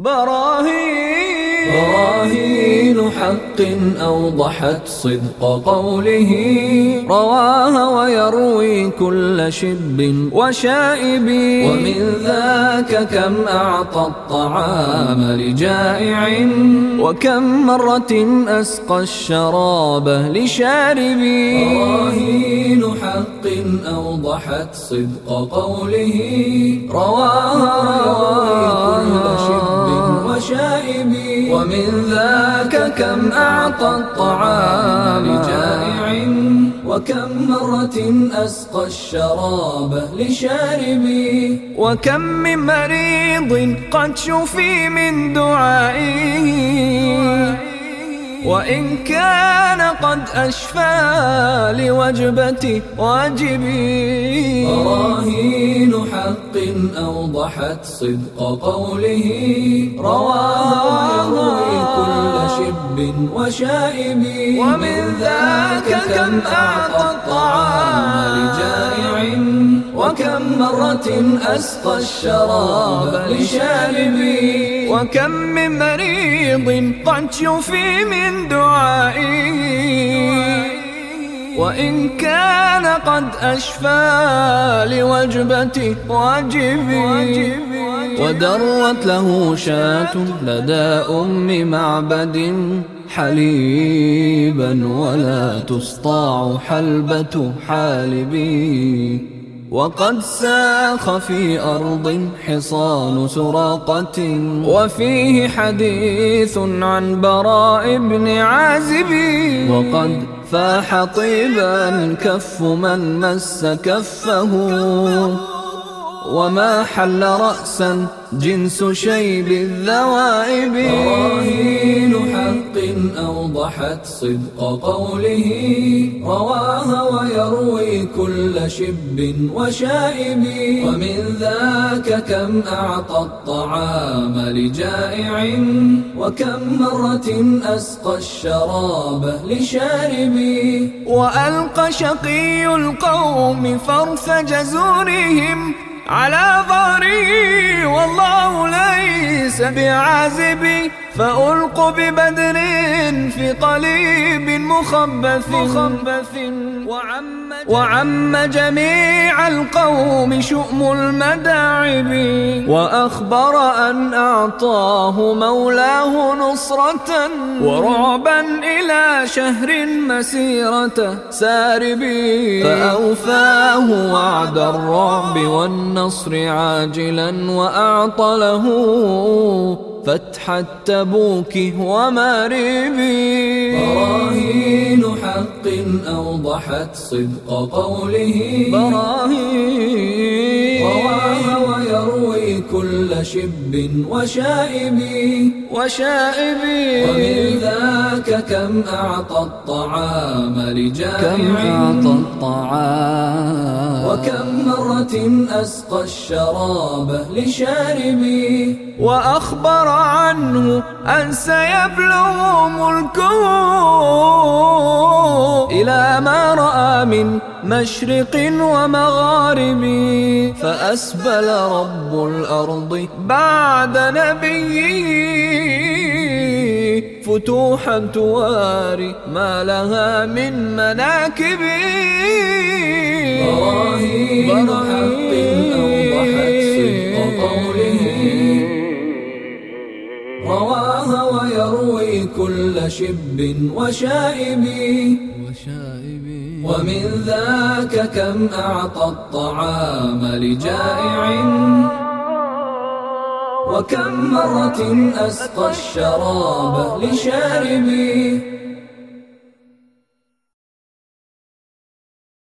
براهين. براهين حق أوضحت صدق قوله. رواها ويروي كل شب وشائب. ومن ذاك كم أعطى الطعام لجائع. وكم مرة أسقى الشراب لشارب. براهين حق أوضحت صدق قوله. رواها كل شب وشائب. ومن ذاك كم أعطى الطعام لجائع وكم مرة أسقى الشراب لشارب وكم من مريض قد شفي من دعائه وإن كان قد أشفى لوجبة واجبي براهين حق أوضحت صدق قوله. رواه كل شب وشائب. ومن ذاك كم أعطى الطعام لجائع. وكم مرة أسقى الشراب لشاربي وكم من مريض قد شفي من دعائي وإن كان قد أشفى لوجبة واجبي ودرت له شاة لدى أم معبد حليبا ولا تسطاع حلبة حالبي. وقد ساخ في أرض حصان سراقة وفيه حديث عن براء بن عازب وقد فاح طيبا كف من مس كفه. وما حل رأسا جنس شيب الذوائب. براهين حق أوضحت صدق قوله. رواها ويروي كل شب وشائب. ومن ذاك كم أعطى الطعام لجائع وكم مرة أسقى الشراب لشارب. وألقى شقي القوم فرث جزورهم على ظهري والله ليس بعازبي فألق ببدر في قليب مخبث, مخبث. وعم, وعم جميع القوم شؤم المداعب. وأخبر أن أعطاه مولاه نصرة ورعبا إلى شهر مسيرة ساربي فأوفاه وعد الرعب والنصر عاجلا وأعطى له فتح التبوك وماربي براهين حق أوضحت صدق قوله. براهين. رواها ويروي كل شب وشائب وشائب كم أعطى الطعام لجائع كم أعطى الطعام؟ وكم مرة أسقى الشراب لشارب وأخبر عنه أن سيبلغ ملكه إلى ما رأى من مشرق ومغارب. فأسبل رب الأرض بعد نبيه. فتوحا تواري ما لها من مناكب. براهين حق أوضحت صدق قوله. رواها ويروي كل شب وشائب. ومن ذاك كم أعطى الطعام لجائع. وكم مرة أسقى الشراب لشارب